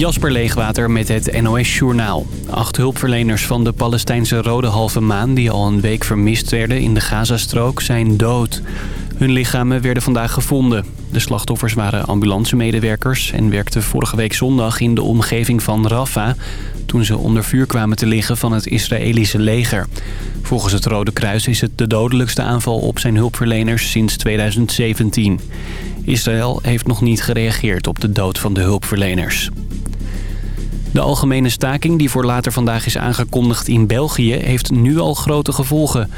Jasper Leegwater met het NOS Journaal. Acht hulpverleners van de Palestijnse Rode Halve Maan... die al een week vermist werden in de Gazastrook, zijn dood. Hun lichamen werden vandaag gevonden. De slachtoffers waren ambulancemedewerkers... en werkten vorige week zondag in de omgeving van Rafah... toen ze onder vuur kwamen te liggen van het Israëlische leger. Volgens het Rode Kruis is het de dodelijkste aanval op zijn hulpverleners sinds 2017. Israël heeft nog niet gereageerd op de dood van de hulpverleners. De algemene staking die voor later vandaag is aangekondigd in België... heeft nu al grote gevolgen.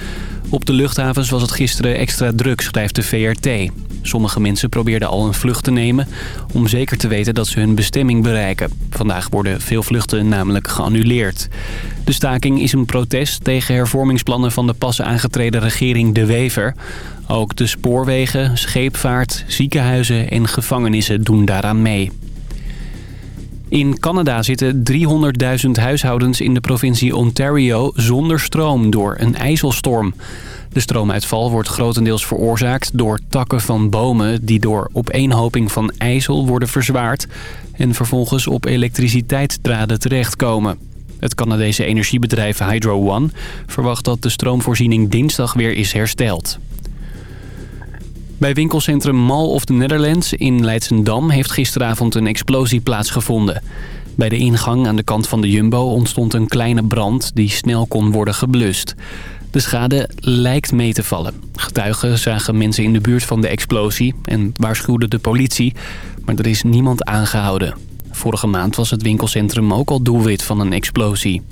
Op de luchthavens was het gisteren extra druk, schrijft de VRT. Sommige mensen probeerden al een vlucht te nemen... om zeker te weten dat ze hun bestemming bereiken. Vandaag worden veel vluchten namelijk geannuleerd. De staking is een protest tegen hervormingsplannen van de pas aangetreden regering De Wever. Ook de spoorwegen, scheepvaart, ziekenhuizen en gevangenissen doen daaraan mee. In Canada zitten 300.000 huishoudens in de provincie Ontario zonder stroom door een ijzelstorm. De stroomuitval wordt grotendeels veroorzaakt door takken van bomen... die door opeenhoping van ijzel worden verzwaard... en vervolgens op elektriciteitsdraden terechtkomen. Het Canadese energiebedrijf Hydro One verwacht dat de stroomvoorziening dinsdag weer is hersteld. Bij winkelcentrum Mall of the Netherlands in Leidsendam heeft gisteravond een explosie plaatsgevonden. Bij de ingang aan de kant van de Jumbo ontstond een kleine brand die snel kon worden geblust. De schade lijkt mee te vallen. Getuigen zagen mensen in de buurt van de explosie en waarschuwden de politie, maar er is niemand aangehouden. Vorige maand was het winkelcentrum ook al doelwit van een explosie.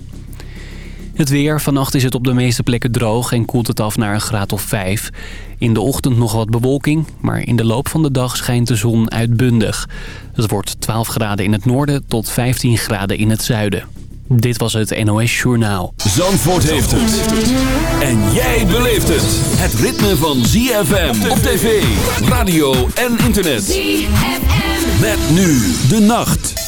Het weer. Vannacht is het op de meeste plekken droog en koelt het af naar een graad of 5. In de ochtend nog wat bewolking, maar in de loop van de dag schijnt de zon uitbundig. Het wordt 12 graden in het noorden tot 15 graden in het zuiden. Dit was het NOS Journaal. Zandvoort heeft het. En jij beleeft het. Het ritme van ZFM op tv, radio en internet. ZFM. Met nu de nacht.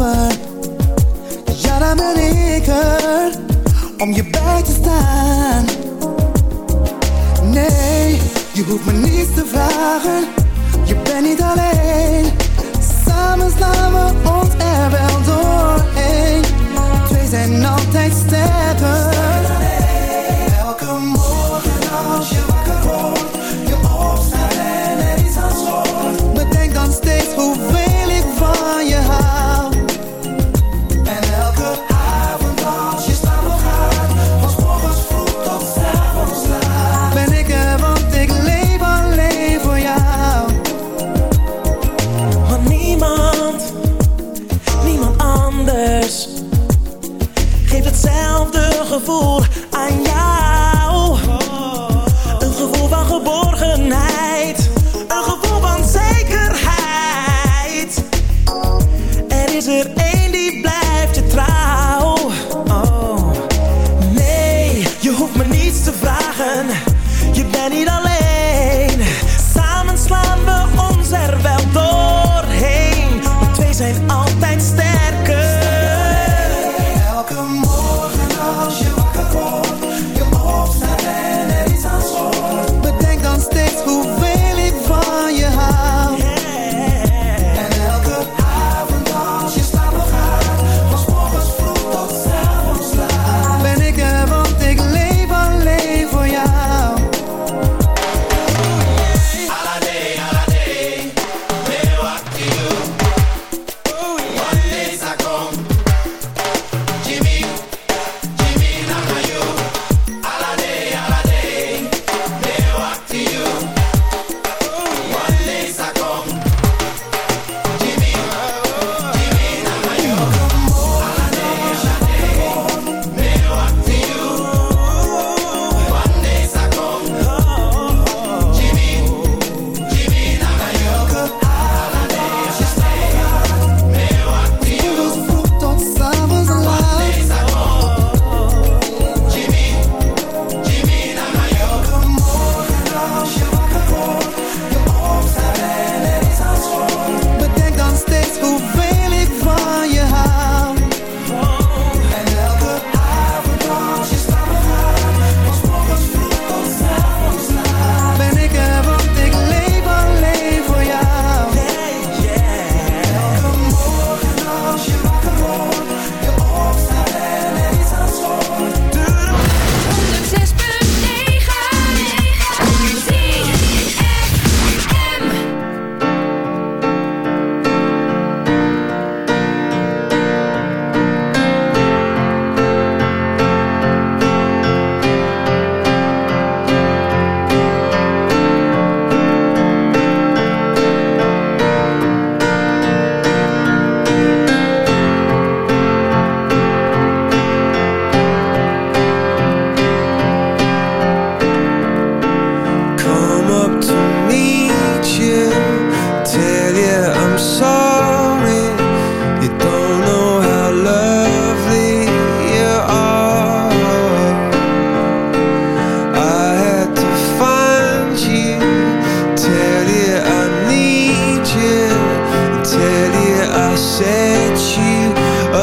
Ja, dan ben ik er om je bij te staan. Nee, je hoeft me niets te vragen. Je bent niet alleen. Samen slaan we ons er wel doorheen. Twee zijn altijd sterker.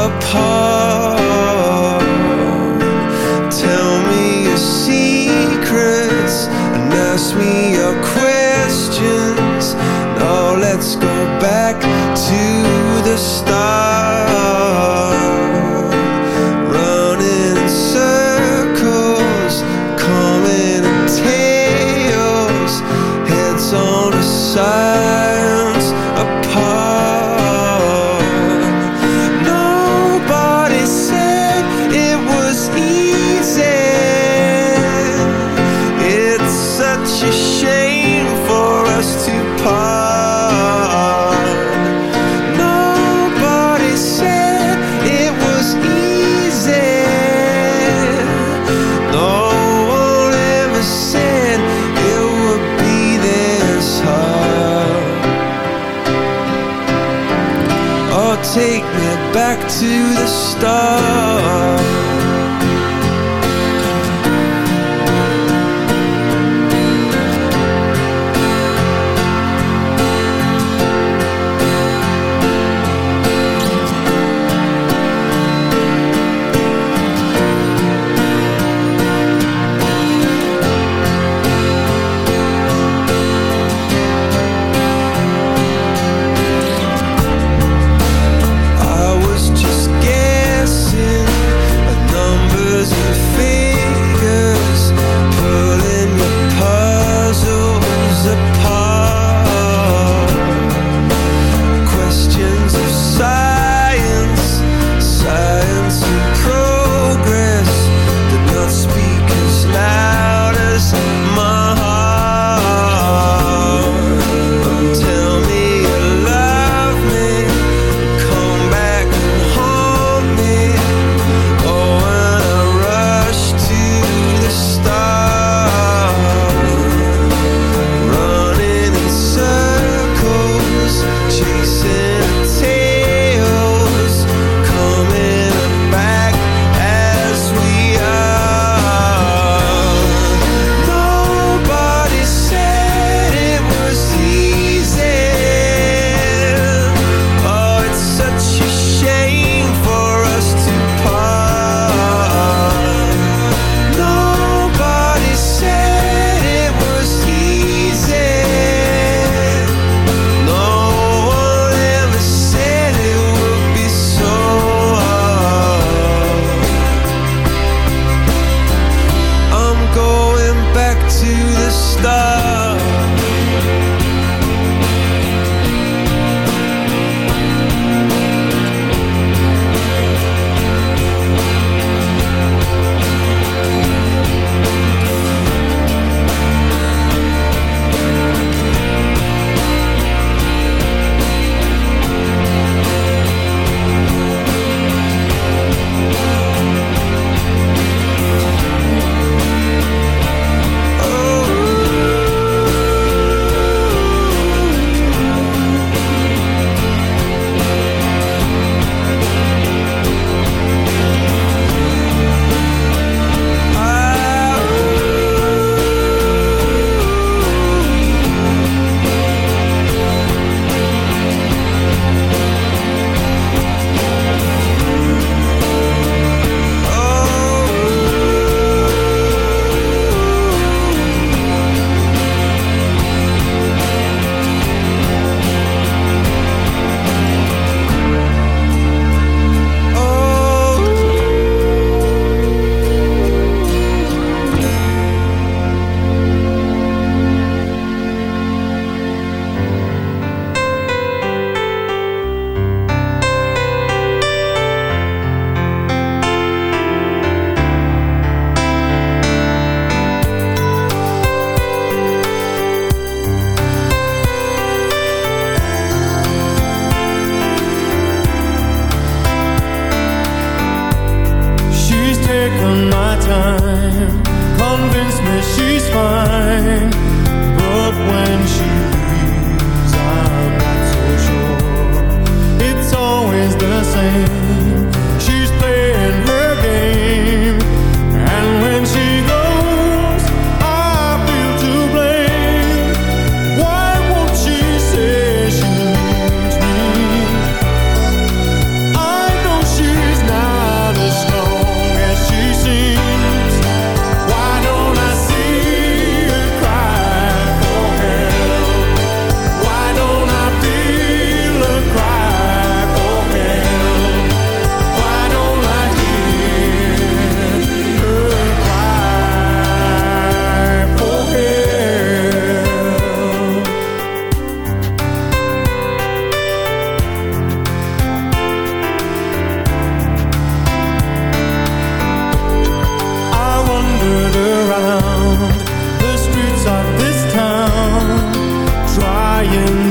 apart.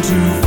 to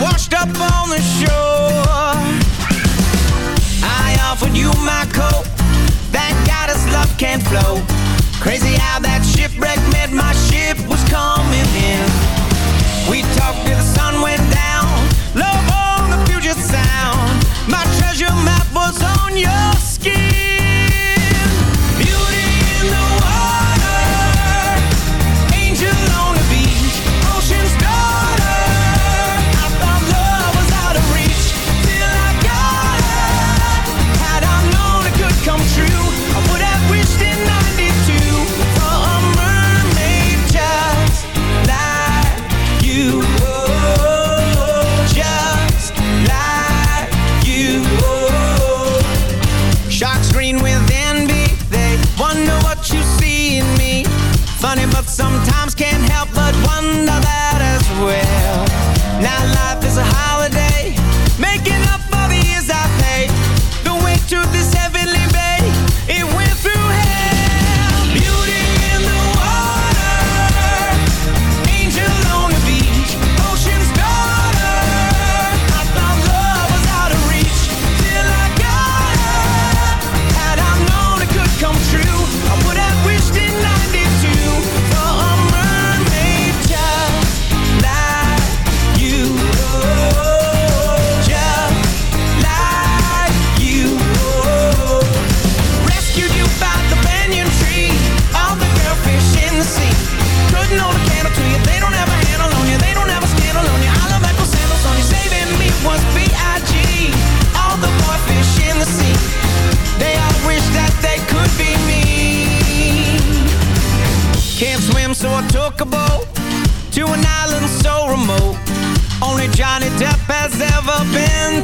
washed up on the shore. I offered you my coat, that goddess love can't flow. Crazy how that shipwreck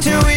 to you.